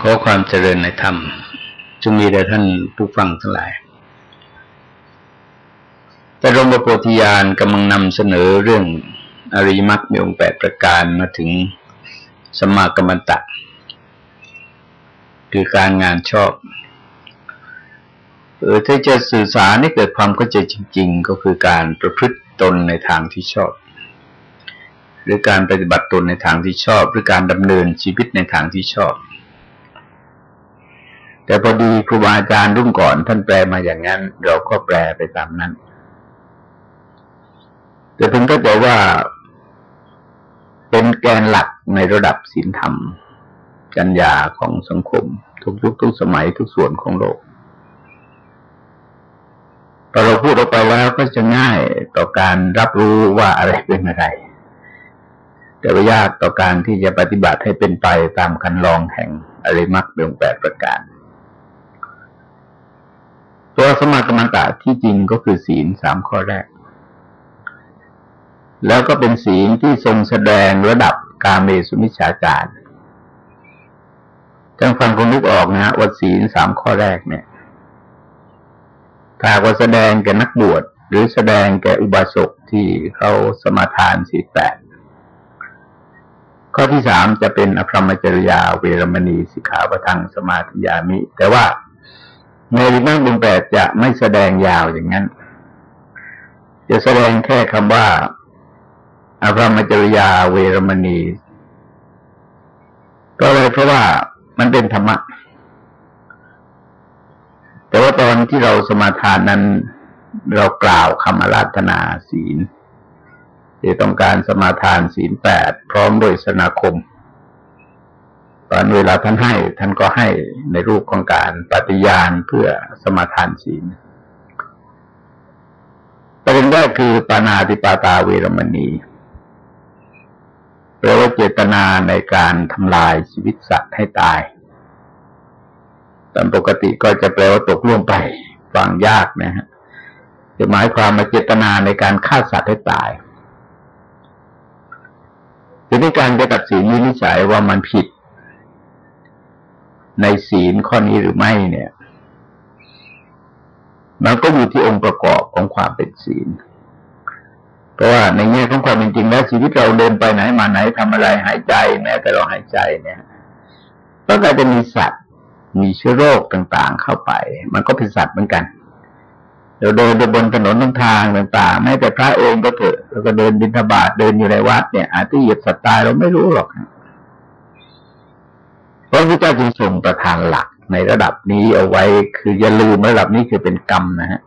ขอความเจริญในธรรมจงมีแด่ท่านผู้ฟังทั้งหลาย แต่รมประโพธิญาณกำลังนำเสนอเรื่องอริยมรรคมีองค์แปดประการมาถึงสมากรรมตะ คือการงานชอบ เออถ้าจะสื่อสารให้เกิดความเข้าใจจริง ๆ ก็คือการประพฤติตนในทางที่ชอบ หรือการปฏิบัติตนในทางที่ชอบ หรือการดำเนินชีวิตในทางที่ชอบ แต่พอดีครูบาอาจารย์รุ่นก่อนท่านแปลมาอย่างนั้น เราก็แปลไปตามนั้น แต่ผมก็บอกว่า เป็นแกนหลักในระดับศีลธรรมจัญญาของสังคม ทุกยุคทุกสมัยทุกส่วนของโลกพอเราพูดออกไปแล้วก็จะง่ายต่อการรับรู้ว่าอะไรเป็นอะไรแต่ว่ายากต่อการที่จะปฏิบัติให้เป็นไปตามคันลองแห่งอริมักเบงแปดประการ ตัวสมาธิมังตะที่จริงก็คือศีลสามข้อแรก แล้วก็เป็นศีลที่ทรงแสดงระดับกาเมสุมิชฌาจารจังฟังคนนึกออกนะว่าศีลสามข้อแรกเนี่ยถ้าว่าแสดงแก่นักบวชหรือแสดงแก่อุบาสกที่เขาสมาทานสีแปดข้อที่สามจะเป็นอภรมจริยาเวรมณีสิกขาปทังสมาธิยามิ แต่ว่า ในมังบุญแปดจะไม่แสดงยาวอย่างนั้น จะแสดงแค่คำว่าอภรมจริยาเวรมณี ก็เลยเพราะว่ามันเป็นธรรมะ แต่ว่าตอนที่เราสมาทานนั้น เรากล่าวคำอาราธนาศีลที่ต้องการสมาทานศีลแปดพร้อมโดยสนาคม ตอนเวลาท่านให้ ท่านก็ให้ในรูปของการปฏิญาณเพื่อสมาทานศีลประเด็นแรกคือปานาติปาตาเวรมณีแปลว่าเจตนาในการทำลายชีวิตสัตว์ให้ตายตามปกติก็จะแปลว่าตกล่วงไปฟังยากนะฮะจะหมายความมาเจตนาในการฆ่าสัตว์ให้ตายทีนี้การจะตัดสินวินิจฉัยว่ามันผิด ในศีลข้อนี้หรือไม่เนี่ย มันก็อยู่ที่องค์ประกอบของความเป็นศีล เพราะว่าในแง่ของความเป็นจริงแล้วชีวิตเราเดินไปไหนมาไหนทำอะไรหายใจแม้แต่เราหายใจเนี่ยก็กลายจะมีสัตว์ มีเชื้อโรคต่างๆ เข้าไป มันก็เป็นสัตว์เหมือนกันเราเดินบนถนนทางต่างๆแม้แต่พระองก็เถอะเราก็เดินบินทบาทเดินอยู่ในวัดเนี่ยอาจจะเหยียบสัตว์ตายเราไม่รู้หรอกพ ระพุทธเจ้าจึงทรงประทานหลักในระดับนี้เอาไว้ คืออย่าลืมระดับนี้คือเป็นกรรมนะฮะ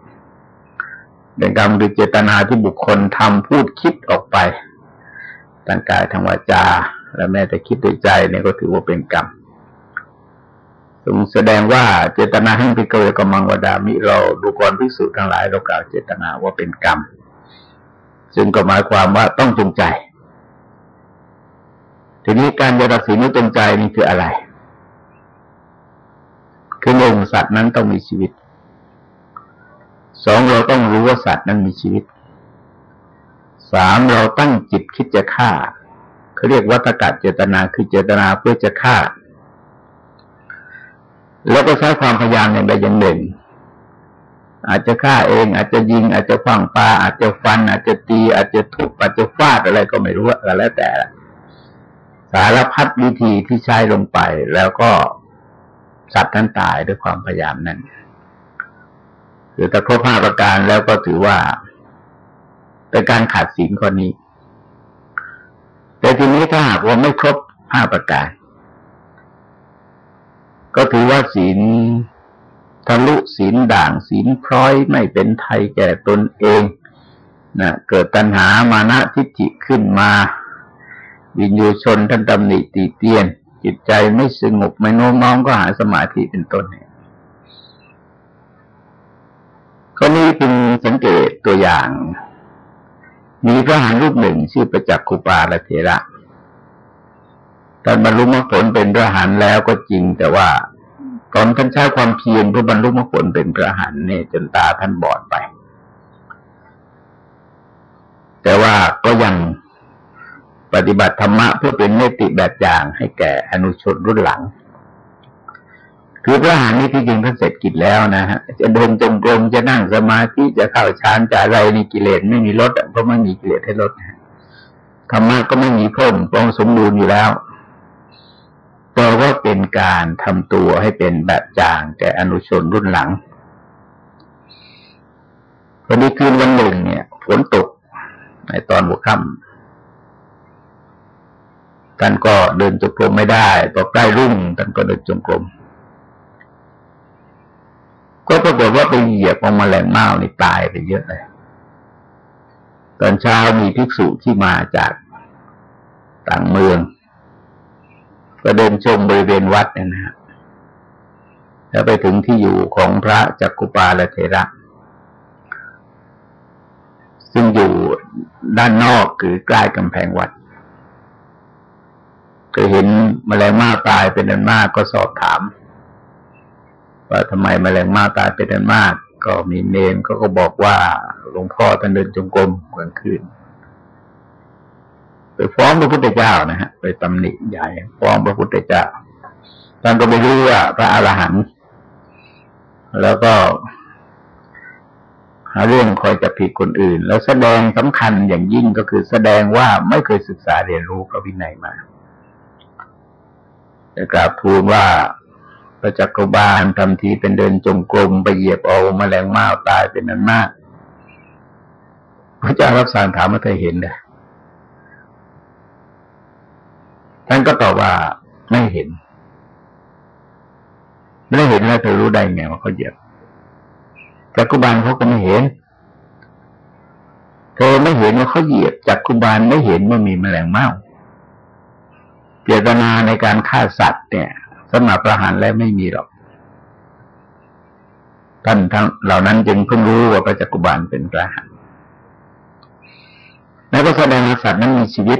เป็นกรรมคือเจตนาที่บุคคลทำพูดคิดออกไปทางกายทางวาจา และแม้แต่คิดด้วยใจเนี่ยก็ถือว่าเป็นกรรมทรงแสดงว่าเจตนาให้ไปเกิดกมังวดามิเราดูกรพิสูจน์ทั้งหลายเรากล่าวเจตนาว่าเป็นกรรมซึ่งก็หมายความว่าต้องจงใจ ทีนี้การจะตัดสินว่าจงใจนี่คืออะไร คือหนึ่งสัตว์นั้นต้องมีชีวิต สองเราต้องรู้ว่าสัตว์นั้นมีชีวิต สามเราตั้งจิตคิดจะฆ่าเขาเรียกวัตกัดเจตนาคือเจตนาเพื่อจะฆ่า แล้วก็ใช้ความพยายามอย่างใดอย่างหนึ่ง อาจจะฆ่าเอง อาจจะยิง อาจจะฟังปลาอาจจะฟัน อาจจะตี อาจจะทุบอาจจะฟาดอะไรก็ไม่รู้ก็แล้วแต่สารพัดวิธีที่ใช้ลงไปแล้วก็ สัตว์นั้นตายด้วยความพยายามนั้นคือถ้าครบห้าประการแล้วก็ถือว่า เป็นการขาดศีลข้อนี้ แต่ทีนี้ถ้าหากว่าไม่ครบห้าประการ ก็ถือว่าศีลทะลุศีลด่างศีลพร้อยไม่เป็นไทยแก่ตนเองนะเกิดตัณหามานะทิฏฐิขึ้นมา วิญญูชนท่านตำหนิตีเตียน จิตใจไม่สงบไม่โน้มน้อมก็หาสมาธิเป็นต้นเนี่ยข้อนี้เป็นสังเกตตัวอย่าง มีพระหานรูปหนึ่งชื่อประจักขุปาละเถระตอนบรรลุมรรคผลเป็นพระหานแล้วก็จริง แต่ว่า ตอนท่านใช้ความเพียรเพื่อบรรลุมรรคผลเป็นพระหานเนี่ยจนตาท่านบอดไป แต่ว่าก็ยัง ปฏิบัติธรรมะเพื่อเป็นเมติแบบอย่างให้แก่อนุชนรุ่นหลัง คือพระหานี่ที่จริงท่านเสร็จกิจแล้วนะฮะจะเดินจงกรมจะนั่งสมาธิจะเข้าฌานจะอะไรนี่กิเลสไม่มีลดเพราะไม่มีกิเลสให้ลดธรรมะก็ไม่มีเพิ่มปองสมบูรณ์อยู่แล้วแต่ว่าเป็นการทำตัวให้เป็นแบบอย่างแก่อนุชนรุ่นหลังวันนี้คืนวันหนึ่งเนี่ยฝนตกในตอนหัวค่ำ ท่านก็เดินจงกรมไม่ได้พอใกล้รุ่งท่านก็เดินจงกรมก็ปรากฏว่าไปเหยียบของแมลงเม่านี่ตายไปเยอะเลยตอนเช้ามีภิกษุที่มาจากต่างเมือง ก็เดินชมบริเวณวัดเนี่ยนะฮะแล้วไปถึงที่อยู่ของพระจักกุปาลเทระซึ่งอยู่ด้านนอกคือใกล้กำแพงวัด ก็เห็นมแมลงมาตายเป็นอันมากก็สอบถาม ว่าทำไมมแมลงมาตายเป็นอันมาก ก็มีเนนก็ก็บอกว่าหลวงพ่อท่านเดินจงกรมกลางคืนไปฟ้องพระพุทธเจ้านะฮะไปตำหนิใหญ่ฟ้องพระพุทธเจ้าท่านก็ไม่รู้ว่าพระอรหันต์แล้วก็หาเรื่องคอยจะผิดคนอื่น แล้วแสดงสำคัญอย่างยิ่งก็คือแสดงว่าไม่เคยศึกษาเรียนรู้พระวินัยมา จะกราบทูลว่าพระจักรบาลทำทีเป็นเดินจงกรมไปเหยียบเอาแมลงเม่าตายเป็นนั้นมาก พระเจ้ารับสั่งถามว่าเธอเห็นเลยท่านก็ตอบว่าไม่เห็น ไม่เห็นแล้วเธอรู้ได้ไงว่าเขาเหยียบจักรบาลเขาก็ไม่เห็น เธอไม่เห็นว่าเขาเหยียบจักรบาลไม่เห็นว่ามีแมลงเม่า เจตนาในการฆ่าสัตว์เนี่ยสำหรับประหารแล้วไม่มีหรอก ท่านทั้งเหล่านั้นจึงเพิ่งรู้ว่าพระจักกุบาลเป็นประหารแล้วก็แสดงว่าสัตว์นั้นมีชีวิต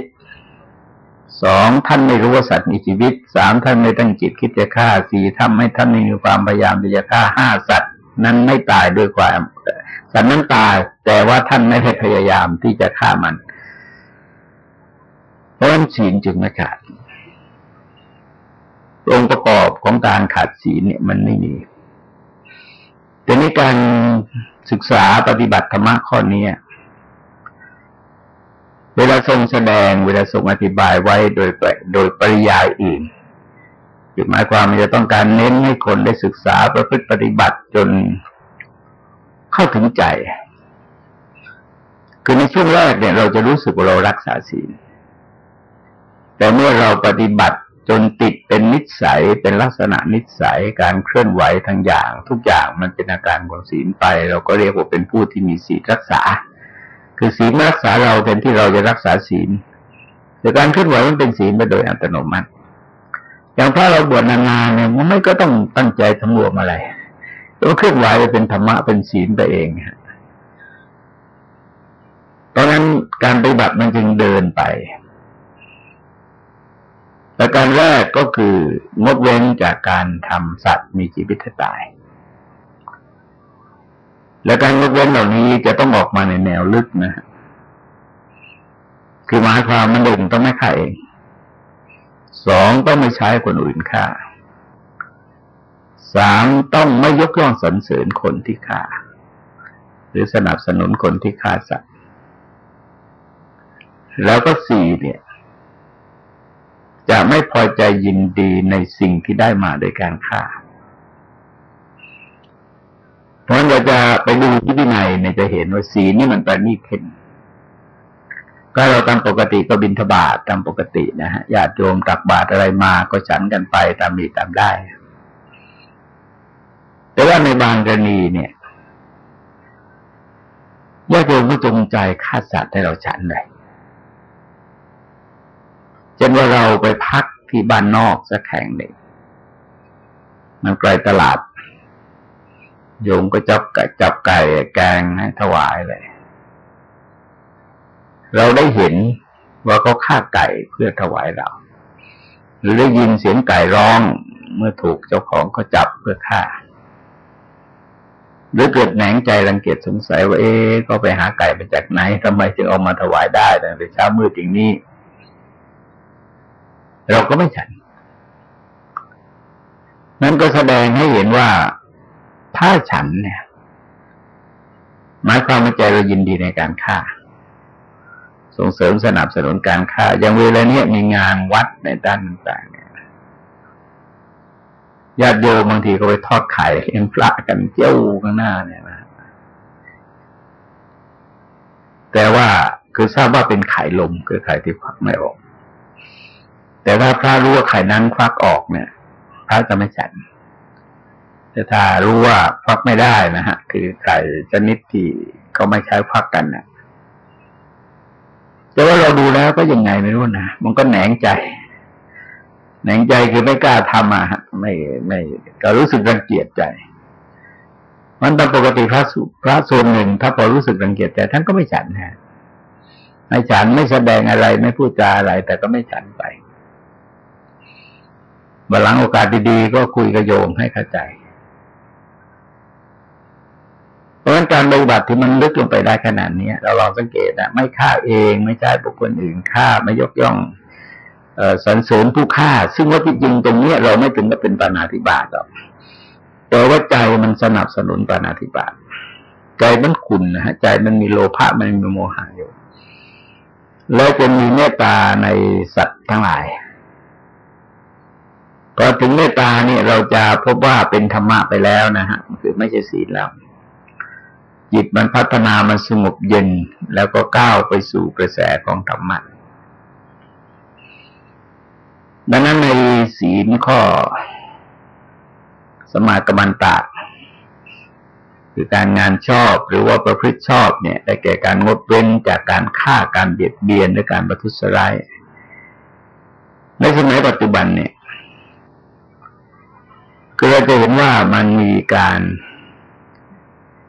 สองท่านไม่รู้ว่าสัตว์มีชีวิตสามท่านไม่ตั้งจิตคิดจะฆ่าสี่ท่านไม่ท่านไม่มีความพยายามที่จะฆ่าห้าสัตว์ นั้นไม่ตายด้วยความ สัตว์นั้นตายแต่ว่าท่านไม่ได้พยายามที่จะฆ่ามันเพราะฉะนั้นศีลจึงไม่ขาด องค์ประกอบของการขาดศีลเนี่ยมันไม่มี แต่ในการศึกษาปฏิบัติธรรมะข้อนี้เวลาทรงแสดงเวลาทรงอธิบายไว้โดยโดยปริยายอื่นคือหมายความมันจะต้องการเน้นให้คนได้ศึกษาประพฤติปฏิบัติจนเข้าถึงใจ คือในช่วงแรกเนี่ย เราจะรู้สึกว่าเรารักษาศีล แต่เมื่อเราปฏิบัติ จนติดเป็นนิสัยเป็นลักษณะนิสัยการเคลื่อนไหวทั้งอย่าง ทุกอย่างมันเป็นอาการของศีลไป เราก็เรียกว่าเป็นผู้ที่มีศีลรักษา คือศีลรักษาเราแทนที่เราจะรักษาศีลแต่การเคลื่อนไหวมันเป็นศีลไปโดยอัตโนมัติ อย่างถ้าเราบวชนานๆเนี่ยมันไม่ก็ต้องตั้งใจทำรวมอะไรตัวเคลื่อนไหวเป็นธรรมะเป็นศีลไปเองตอนนั้นการปฏิบัติมันจึงเดินไป ประการแรกก็คืองดเว้นจากการทำสัตว์มีชีวิตตาย และการงดเว้นเหล่านี้จะต้องออกมาในแนวลึกนะ คือหมายความมันหนึ่งต้องไม่ฆ่าเอง สองต้องไม่ใช้คนอื่นฆ่า สามต้องไม่ยกย่องสรรเสริญคนที่ฆ่า หรือสนับสนุนคนที่ฆ่าสัตว์ แล้วก็สี่เนี่ย จะไม่พอใจยินดีในสิ่งที่ได้มาโดยการฆ่า เพราะเราจะไปดูที่วินัยเนี่ยจะเห็นว่าสีนี่มันประณีตขึ้นก็เราตามปกติก็บินทบาทตามปกตินะฮะญาติโยมตักบาตรอะไรมาก็ฉันกันไปตามมีตามได้ แต่ว่าในบางกรณีเนี่ยญาติโยมก็จงใจฆ่าสัตว์ให้เราฉันเลย จนว่าเราไปพักที่บ้านนอกสักแห่งหนึ่งมันไกลตลาด โยมก็จับไก่จับไก่แกงให้ถวายเลย เราได้เห็นว่าเขาฆ่าไก่เพื่อถวายเรา หรือได้ยินเสียงไก่ร้องเมื่อถูกเจ้าของเขาจับเพื่อฆ่า หรือเกิดแหนงใจรังเกียจสงสัยว่าเอ๊ก็ไปหาไก่มาจากไหนทำไมจึงเอามาถวายได้แต่เช้ามืดอย่างนี้ เราก็ไม่ฉัน นั้นก็แสดงให้เห็นว่าถ้าฉันเนี่ย หมายความว่าใจเรายินดีในการฆ่า ส่งเสริมสนับสนุนการฆ่า อย่างเวลาเนี้ยมีงานวัดในด้านต่างๆเนี่ยญาติโยมบางทีก็ไปทอดไข่เลี้ยงปลากันเจ้าข้างหน้าเนี่ยนะแต่ว่าคือทราบว่าเป็นไข่ลมคือไข่ที่ควักไม่ออก แต่ถ้าพระรู้ว่าไข่นั้นควักออกเนี่ย พระจะไม่ฉันแต่ถ้ารู้ว่าควักไม่ได้นะฮะ คือไข่ชนิดที่เขาไม่ใช้ควักกันนะแต่ว่าเราดูแล้วก็ยังไงไม่รู้นะมันก็แหนงใจแหนงใจคือไม่กล้าทำอะไม่ไม่ก็รู้สึกรังเกียจใจ มันตามปกติพระสุพระโซนหนึ่ง ถ้าพอรู้สึกรังเกียจใจท่านก็ไม่ฉันฮะไม่ฉันไม่แสดงอะไรไม่พูดจาอะไร แต่ก็ไม่ฉันไป บัลลังโอกาสดีๆ ก็คุยกับโยมให้เข้าใจ เพราะฉะนั้นการปฏิบัติที่มันลึกลงไปได้ขนาดนี้เราลองสังเกตนะไม่ฆ่าเองไม่ใช่บุคคลอื่นฆ่าไม่ยกย่องสรรเสริญผู้ฆ่า ซึ่งว่าจริงตรงนี้เราไม่ถึงกับเป็นปานาธิบาตหรอกแต่ว่าใจมันสนับสนุนปานาธิบาตใจมันขุนนะฮะใจมันมีโลภะมันมีโมหะอยู่แล้วจะมีเมตตาในสัตว์ทั้งหลาย พอถึงเมตตาเนี่ยเราจะพบว่าเป็นธรรมะไปแล้วนะฮะคือไม่ใช่ศีลแล้วจิตมันพัฒนามันสงบเย็น แล้วก็ก้าวไปสู่กระแสของธรรมะดังนั้นในศีลข้อ สมากรรมันตาคือการงานชอบหรือว่าประพฤติชอบเนี่ย ได้แก่การงดเว้นจากการฆ่าการเบียดเบียนและการประทุษร้ายในสมัยปัจจุบันเนี่ย คือเราจะเห็นว่ามันมีการ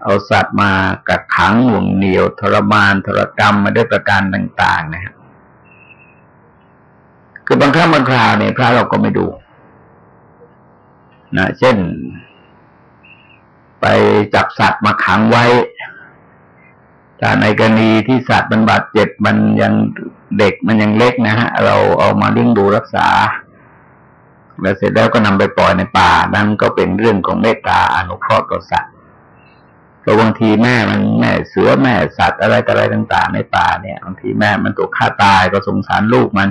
เอาสัตว์มากักขังหน่วงเหนียวทรมานทรกรรมมาด้วยประการต่าง ๆ นะครับคือบางครั้งบางคราวเนี่ยพระเราก็ไม่ดูนะเช่น ไปจับสัตว์มาขังไว้ถ้าในกรณีที่สัตว์มันบาดเจ็บมันยังเด็กมันยังเล็กนะฮะ เราเอามาเลี้ยงดูรักษา แล้วเสร็จแล้วก็นำไปปล่อยในป่า นั่นก็เป็นเรื่องของเมตตาอนุเคราะห์ต่อสัตว์เพราะบางทีแม่มันแม่เสือแม่สัตว์อะไรอะไรต่าง ๆ ในป่าเนี่ยบางทีแม่มันถูกฆ่าตายก็สงสารลูกมัน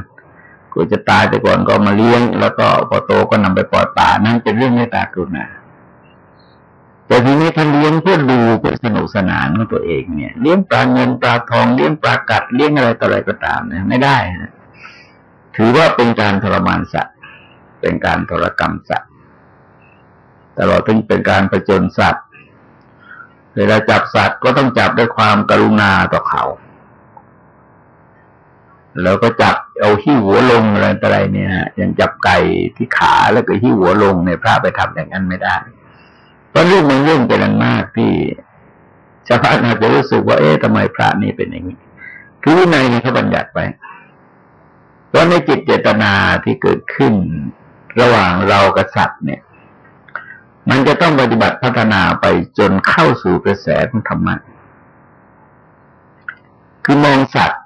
กูจะตายไปก่อนก็มาเลี้ยง แล้วก็พอโตก็นำไปปล่อยป่านั่นเป็นเรื่องไม่ตากรุณาแต่ทีนี้ท่านเลี้ยงเพื่อดูเพื่อสนุกสนานของตัวเองเนี่ยเลี้ยงปลาเงินปลาทองเลี้ยงปลากัดเลี้ยงอะไรต่ออะไรก็ตามเนี่ยไม่ได้นะถือว่าเป็นการทรมานสัตว์ เป็นการทรกรรมสัตว์ตลอดถึงเป็นการประจนสัตว์ เวลาจับสัตว์ก็ต้องจับด้วยความกรุณาต่อเขา แล้วก็จับเอาที่หัวลงอะไรอะไรเนี่ยอย่างจับไก่ที่ขาแล้วก็ที่หัวลงในพระไปทำอย่างนั้นไม่ได้ เพราะเรื่องมันเรื่องเป็นมากที่ชาวบ้านอาจจะรู้สึกว่าเอ๊ะทำไมพระนี่เป็นอย่างนี้ คือวินัยนี่เขาบัญญัติไว้เพราะในจิตเจตนาที่เกิดขึ้น ระหว่างเรากับสัตว์เนี่ย มันจะต้องปฏิบัติพัฒนาไปจนเข้าสู่กระแสของธรรมะคือมองสัตว์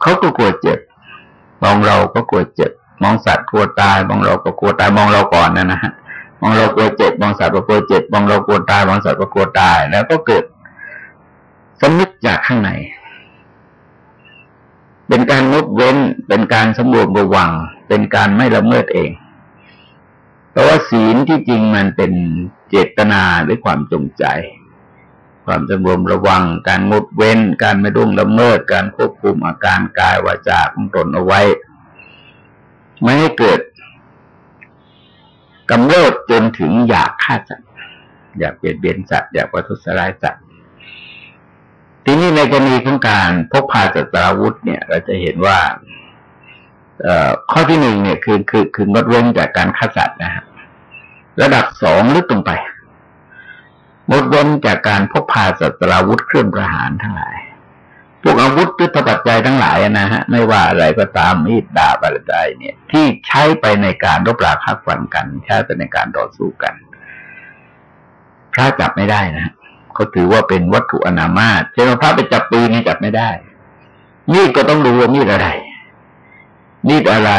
เขาก็กลัวเจ็บ มองเราก็กลัวเจ็บ มองสัตว์กลัวตาย มองเราก็กลัวตาย มองเราก่อนนะนะฮะ มองเรากลัวเจ็บ มองสัตว์ก็กลัวเจ็บ มองเรากลัวตาย มองสัตว์ก็กลัวตาย แล้วก็เกิดสำนึกจากข้างใน เป็นการงดเว้น เป็นการสำรวมระวัง เป็นการไม่ละเมิดเอง เพราะว่าศีลที่จริงมันเป็นเจตนาหรือความจงใจ ความสำรวมระวัง การงดเว้น การไม่รุ่งละเมิด การควบคุมอาการกายวาจาของตนเอาไว้ ไม่ให้เกิดกำเริบจนถึงอยากฆ่าสัตว์อยากเบียดเบียนสัตว์อยากประทุษร้ายสัตว์ทีนี้ในกรณีของการพกพาจัตราวุธเนี่ย เราจะเห็นว่า ข้อที่หนึ่งเนี่ยคือคือคืองดเว้นจากการฆ่าสัตว์นะฮะระดับสองลึกลงไปงดเว้นจากการพกพาสัตราวุธเครื่องประหารทั้งหลาย พวกอาวุธยุทธปัจจัยทั้งหลายนะฮะ ไม่ว่าอะไรก็ตามมีดดาบอะไรใดเนี่ย ที่ใช้ไปในการรบราคักฟันกัน ใช้ไปในการต่อสู้กัน พระจับไม่ได้นะเขาถือว่าเป็นวัตถุอนามาตเช่นพระไปจับปืนนี่จับไม่ได้มีดก็ต้องดูว่ามีดอะไร มีดอะไร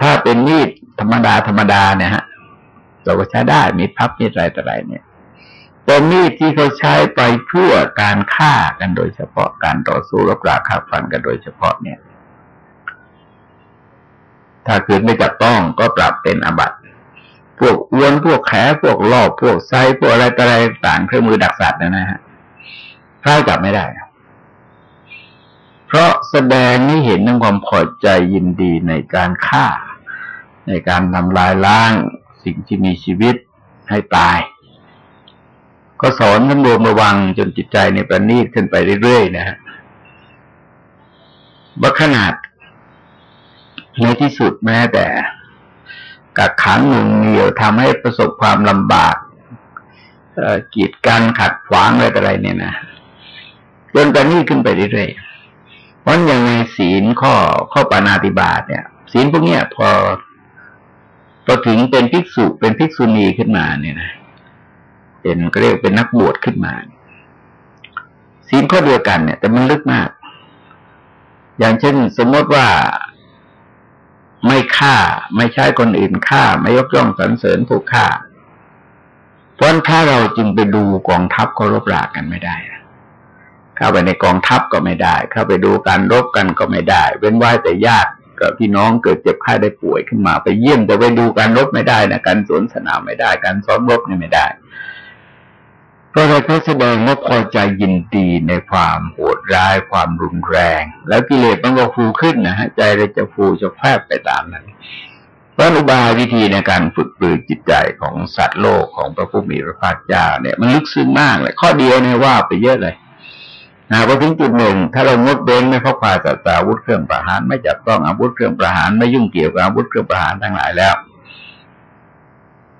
ถ้าเป็นมีดธรรมดาธรรมดาเนี่ยฮะ เราก็ใช้ได้มีพับมีอะไรต่ออะไรเนี่ยแต่มีดที่เขาใช้ไปเพื่อการฆ่ากันโดยเฉพาะการต่อสู้รบราฆ่าฟันกันโดยเฉพาะเนี่ย ถ้าคืนไม่จับต้องก็ปรับเป็นอบัตพวกอวนพวกแขพวกลอบพวกไซพวกอะไรต่ออะไรต่างเครื่องมือดักสัตว์นะฮะพระจับไม่ได้ เพราะแสดงให้เห็นถึงความพอใจยินดีในการฆ่า ในการทำลายล้างสิ่งที่มีชีวิตให้ตาย ก็สอนสำรวมระวังจนจิตใจในประณีตขึ้นไปเรื่อยๆนะฮะว่าขนาดในที่สุดแม้แต่กักขังหนึ่งเหนียวทำให้ประสบความลำบากกีดกันขัดขวางอะไรอะไรเนี่ยนะจนประณีตขึ้นไปเรื่อยๆ เพราะอย่างในศีลข้อข้อปานาติบาตเนี่ย ศีลพวกเนี้ยพอพอถึงเป็นภิกษุเป็นภิกษุณีขึ้นมาเนี่ยนะเป็นก็เรียกเป็นนักบวชขึ้นมาศีลข้อเดียวกันเนี่ย แต่มันลึกมาก อย่างเช่น สมมติว่าไม่ฆ่า ไม่ใช้คนอื่นฆ่า ไม่ยกย่องสรรเสริญผู้ฆ่าเพราะถ้าเราจึงไปดูกองทัพเคารพรากันไม่ได้ เข้าไปในกองทัพก็ไม่ได้ เข้าไปดูการรบกันก็ไม่ได้ เว้นไว้แต่ญาติกับพี่น้องเกิดเจ็บไข้ได้ป่วยขึ้นมาไปเยี่ยมแต่ไปดูการรบไม่ได้นะการสวนสนามไม่ได้ การซ้อมรบนี่ไม่ได้เพราะอะไรเพราะแสดงว่าพอใจยินดีในความโหดร้ายความรุนแรง แล้วกิเลสมันก็ฟูขึ้นนะฮะใจเราจะฟูจะแพบไปตามนั้นเพราะอุบายวิธีในการฝึกปลือจิตใจของสัตว์โลกของพระผู้มีพระภาคเจ้าเนี่ยมันลึกซึ้งมากเลย ข้อเดียวเนี่ยว่าไปเยอะเลย นะพอถึงจุดหนึ่ง ถ้าเรางดเว้นไม่พกพาจัตอาวุธเครื่องประหาร ไม่จับต้องอาวุธเครื่องประหารไม่ยุ่งเกี่ยวกับอาวุธเครื่องประหารทั้งหลายแล้ว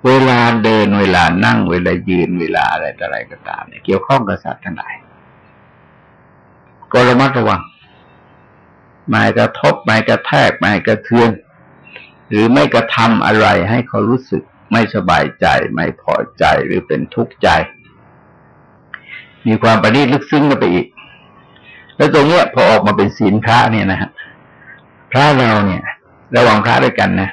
เวลาเดินเวลานั่งเวลายืนเวลาอะไรต่ออะไรก็ตามเนี่ยเกี่ยวข้องกับสัตว์ทั้งหลายก็ระมัดระวังไม่กระทบไม่กระแทกไม่กระเทือน หรือไม่กระทำอะไรให้เขารู้สึกไม่สบายใจ ไม่พอใจหรือเป็นทุกข์ใจ มีความประณีตลึกซึ้งกันไปอีก แล้วตรงเนี้ยพอออกมาเป็นศีลพระเนี่ยนะฮะพระเราเนี่ย ระวังพระด้วยกันนะ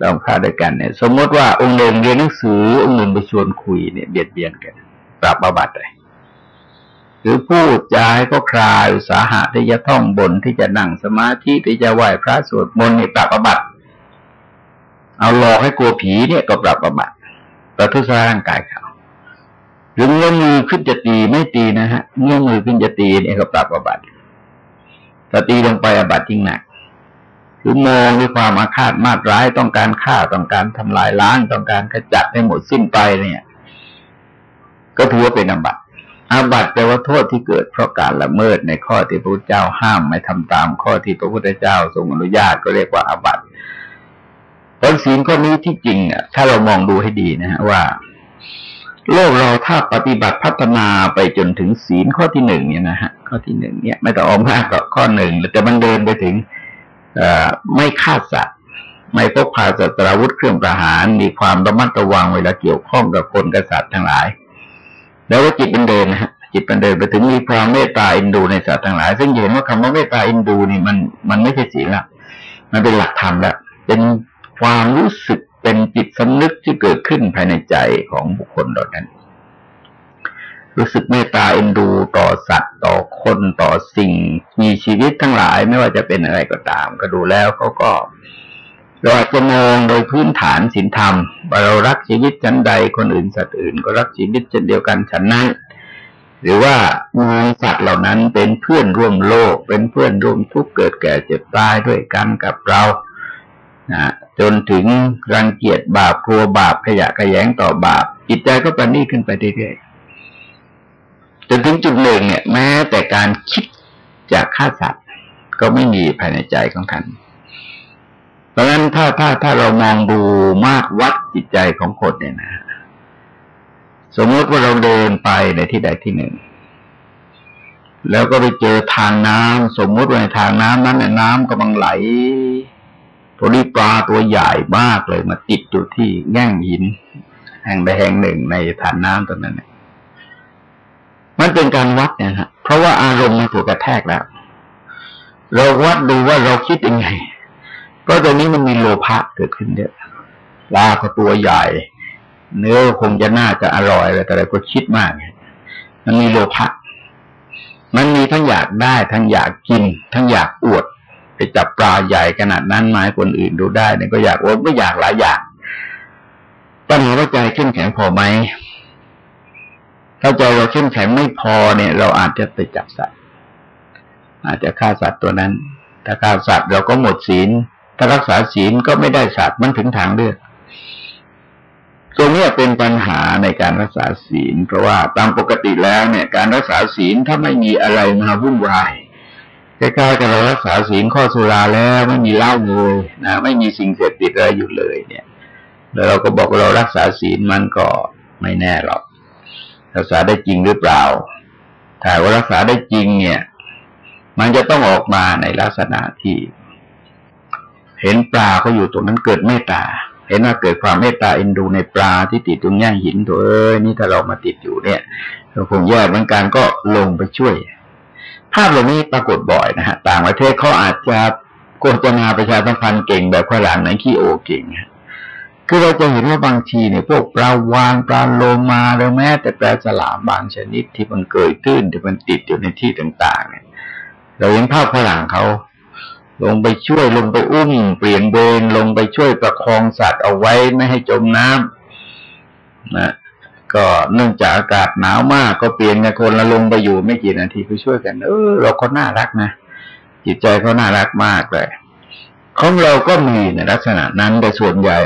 ระวังพระด้วยกันเนี่ย สมมติว่าองค์หนึ่งเรียนหนังสือ องค์หนึ่งไปชวนคุยเนี่ยเบียดเบียนกัน ปรับอาบัติเลยหรือพูดจาให้ก็คลายอุตสาหะที่จะท่องบนที่จะนั่งสมาธิที่จะไหว้พระสวดมนต์เนี่ยปรับอาบัติเอาหลอกให้กลัวผีเนี่ยก็ปรับอาบัติประทุษร้ายร่างกายเขา หรือเงื่อมือขึ้นจะตีไม่ตีนะฮะเงื่อมือขึ้นจะตีเนี่ยก็ปรับอาบัติถ้าตีลงไปอาบัติยิ่งหนักหรือมองด้วยความอาฆาตมาดร้ายต้องการฆ่าต้องการทำลายล้างต้องการขจัดให้หมดสิ้นไปเนี่ย ก็ถือว่าเป็นอาบัติอาบัติแปลว่าโทษที่เกิดเพราะการละเมิดในข้อที่พระพุทธเจ้าห้ามไม่ทำตามข้อที่พระพุทธเจ้าทรงอนุญาตก็เรียกว่าอาบัติผลศีลข้อนี้ที่จริงอะถ้าเรามองดูให้ดีนะฮะว่า โลกเราถ้าปฏิบัติพัฒนาไปจนถึงศีลข้อที่หนึ่งเนี่ยนะฮะข้อที่หนึ่งเนี่ย ไม่ต้องออกมากก็ข้อหนึ่งแต่มันเดินไปถึงไม่ฆ่าสัตว์ ไม่พกพาสัตราวุธเครื่องประหาร มีความระมัดระวังเวลาเกี่ยวข้องกับคนกับสัตว์ทั้งหลาย แล้วว่าจิตเป็นเดินนะฮะจิตเป็นเดินไปถึงมีความเมตตาอินดูในสัตว์ทั้งหลาย ซึ่งเห็นว่าคำว่าเมตตาอินดูนี่มันมันไม่ใช่ศีลละมันเป็นหลักธรรมแล้วเป็นความรู้สึก เป็นจิตสำนึกที่เกิดขึ้นภายในใจของบุคคลเหล่านั้น รู้สึกเมตตาเอ็นดูต่อสัตว์ต่อคนต่อสิ่ง มีชีวิตทั้งหลายไม่ว่าจะเป็นอะไรก็ตาม ก็ดูแล้วเขาก็เราอาจจะมองโดยพื้นฐานศีลธรรมว่าเรารักชีวิตฉันใดคนอื่นสัตว์อื่น ก็รักชีวิตเช่นเดียวกันฉันนั้นหรือว่ามองสัตว์เหล่านั้นเป็นเพื่อนร่วมโลก เป็นเพื่อนร่วมทุกข์เกิดแก่เจ็บตายด้วยกันกับเรา นะจนถึงรังเกียจบาปกลัวบาปขยะขยงต่อบาป จิตใจก็ประนีขึ้นไปเรื่อยๆจนถึงจุดหนึ่งเนี่ย แม้แต่การคิดจากฆ่าสัตว์ก็ไม่มีภายในใจของท่านเพราะฉะนั้นถ้าถ้าถ้าเรามองดูมากวัดจิตใจของคนเนี่ยนะ สมมติว่าเราเดินไปในที่ใดที่หนึ่ง แล้วก็ไปเจอทางน้ำสมมติว่าในทางน้ำนั้นเน้ำกำลังไหล ตัวนี้ปลาตัวใหญ่มากเลยมาติดอยู่ที่แง่งหิน แห่งใดแห่งหนึ่งในฐานน้ำตรงนั้นนมันเป็นการวัดเนี่ยฮะเพราะว่าอารมณ์มันถูกกระแทกแล้ว เราวัดดูว่าเราคิดยังไงเพราะตรงนี้มันมีโลภะเกิดขึ้นเยอะปลาก็ตัวใหญ่ เนื้อคงจะน่าจะอร่อยอะไรแต่อะไรก็คิดมากมันมีโลภะมันมีทั้งอยากได้ ทั้งอยากกิน ทั้งอยากอวด ไปจับปลาใหญ่ขนาดนั้นมาให้คนอื่นดูได้เนี่ยก็อยากอวดก็อยากหลายอย่างปัญหาว่าใจเข้มแข็งพอไหมถ้าใจเราเข้มแข็งไม่พอเนี่ย เราอาจจะไปจับสัตว์ อาจจะฆ่าสัตว์ตัวนั้น ถ้าฆ่าสัตว์เราก็หมดศีล ถ้ารักษาศีลก็ไม่ได้สัตว์มันถึงทางเลือกตรงนี้เป็นปัญหาในการรักษาศีล เพราะว่าตามปกติแล้วเนี่ย การรักษาศีลถ้าไม่มีอะไรมาวุ่นวาย ใกล้ๆกับเรารักษาศีลข้อสุราแล้วไม่มีเหล้าเลยนะไม่มีสิ่งเสพติดอะไรอยู่เลย เนี่ย แล้วเราก็บอกว่าเรารักษาศีลมันก็ไม่แน่หรอกรักษาได้จริงหรือเปล่าถ้าว่ารักษาได้จริง เนี่ย มันจะต้องออกมาในลักษณะที่ เห็นปลาเขาอยู่ตรงนั้นเกิดเมตตาเห็นว่าเกิดความเมตตาเอ็นดูในปลาที่ติดตรงแง่หินตัวเอ้ยนี่ถ้าเรามาติดอยู่เนี่ยเราคงแย่เหมือนกันก็ลงไปช่วย ภาพเหล่านี้ปรากฏบ่อยนะฮะต่างประเทศเขาอาจจะโฆษณาประชาสัมพันธ์เก่งแบบฝรั่งในขี้โอเก่งคือเราจะเห็นว่าบางทีเนี่ยพวกปลาวานปลาโลมาหรือแม้แต่ปลาฉลามบางชนิดที่มันเกิดตื้นที่มันติดอยู่ในที่ต่างๆ เนี่ย เราเห็นภาพฝรั่งเขาลงไปช่วยลงไปอุ้ม เปลี่ยนเบนลงไปช่วยประคองสัตว์เอาไว้ไม่ให้จมน้ำนะ ก็เนื่องจากอากาศหนาวมากก็เปลี่ยนกันคนละลงไปอยู่ไม่กี่นาทีไปช่วยกัน เออ เราก็น่ารักนะจิตใจเขาน่ารักมากเลยของเราก็มีในลักษณะนั้นแต่ส่วนใหญ่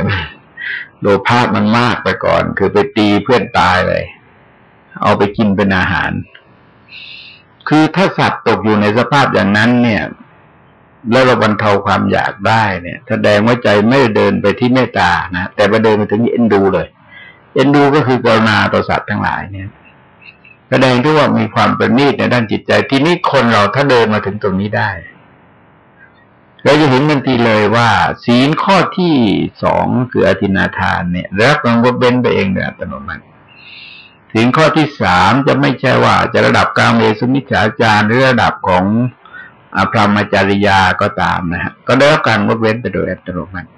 โลภะมันมากไปก่อน คือไปตีเพื่อนตายเลย เอาไปกินเป็นอาหาร คือถ้าสัตว์ตกอยู่ในสภาพอย่างนั้น เนี่ย แล้วเราบรรเทาความอยากได้เนี่ย แสดงว่าใจไม่เดินไปที่เมตตานะแต่ไปเดินไปถึงเอ็นดูเลย เอ็นดูก็คือกรุณาต่อสัตว์ทั้งหลายเนี่ย แสดงที่ว่ามีความประณีตในด้านจิตใจ ที่นี้คนเราถ้าเดินมาถึงตรงนี้ได้เราจะเห็นทันทีเลยว่า ศีลข้อที่สองคืออธินาทานเนี่ยรับรองว่าเบนไปเองโดยอัตโนมัติศีลข้อที่สามจะไม่ใช่ว่า จะระดับกลางเมสุมิจฉาจารหรือระดับของอภรรมจริยาก็ตามนะฮะก็ได้รับการงดเว้นไปโดยอัตโนมัติ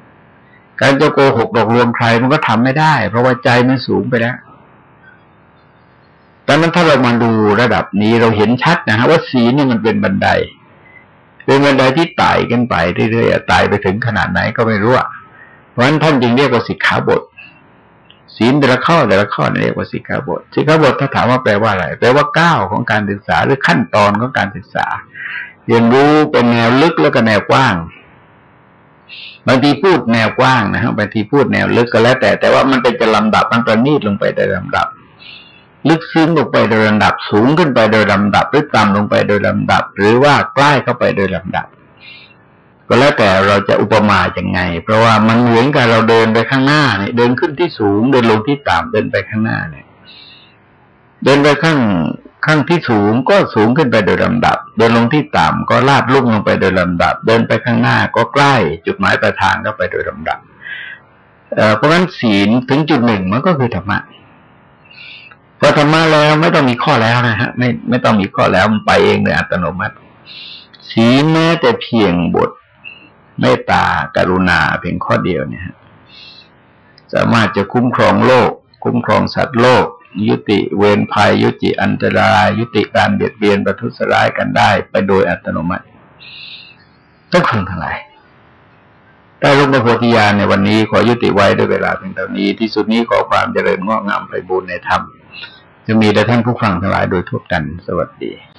การจะโกหกหลอกลวงใครมันก็ทำไม่ได้ เพราะว่าใจมันสูงไปแล้วดังนั้นถ้าเรามาดูระดับนี้เราเห็นชัดนะฮะว่าศีลนี่มันเป็นบันได เป็นบันไดที่ไต่กันไปเรื่อยๆไต่ไปถึงขนาดไหนก็ไม่รู้อะเพราะฉะนั้นท่านจึงเรียกว่าสิกขาบท ศีลแต่ละข้อแต่ละข้อเรียกว่าสิกขาบทสิกขาบทถ้าถามว่าแปลว่าอะไรแปลว่าก้าวของการศึกษาหรือขั้นตอนของการศึกษา เรียนรู้เป็นแนวลึกแล้วก็แนวกว้าง บางทีพูดแนวกว้างนะครับบางทีพูดแนวลึกก็แล้วแต่ แต่ว่ามันเป็นจะลำดับมันประณีตลงไปโดยลำดับ ลึกซึ้งลงไปโดยลำดับ สูงขึ้นไปโดยลำดับ หรือต่ำลงไปโดยลำดับ หรือว่าใกล้เข้าไปโดยลำดับ ก็แล้วแต่เราจะอุปมาอย่างไง เพราะว่ามันเหมือนกับเราเดินไปข้างหน้าเนี่ยเดินขึ้นที่สูงเดินลงที่ต่ำเดินไปข้างหน้าเนี่ย เดินไปข้าง ขั้งที่สูงก็สูงขึ้นไปโดยลำดับ เดินลงที่ต่ำก็ลาดลุ่มลงไปโดยลำดับ เดินไปข้างหน้าก็ใกล้ จุดหมายปลายทางก็ไปโดยลำดับเพราะฉะนั้นศีลถึงจุดหนึ่งมันก็คือธรรมะพอธรรมะแล้วไม่ต้องมีข้อแล้วนะฮะ ไม่ไม่ต้องมีข้อแล้วมันไปเองเลยอัตโนมัติ ศีลแม้แต่เพียงบทเมตตากรุณาเพียงข้อเดียวเนี่ยสามารถจะคุ้มครองโลก คุ้มครองสัตว์โลก ยุติเวรภัยยุติอันตราย ยุติการเบียดเบียนประทุษร้ายกันได้ ไปโดยอัตโนมัติทุกคนทั้งหลายได้ลงพระโพธิญาณในวันนี้ขอยุติไว้ด้วยเวลาเพียงเท่านี้ ที่สุดนี้ขอความเจริญงอกงามไปบูรณนธรรม จะมีแด่ท่านผู้ฟังทั้งหลายโดยทั่วกันสวัสดี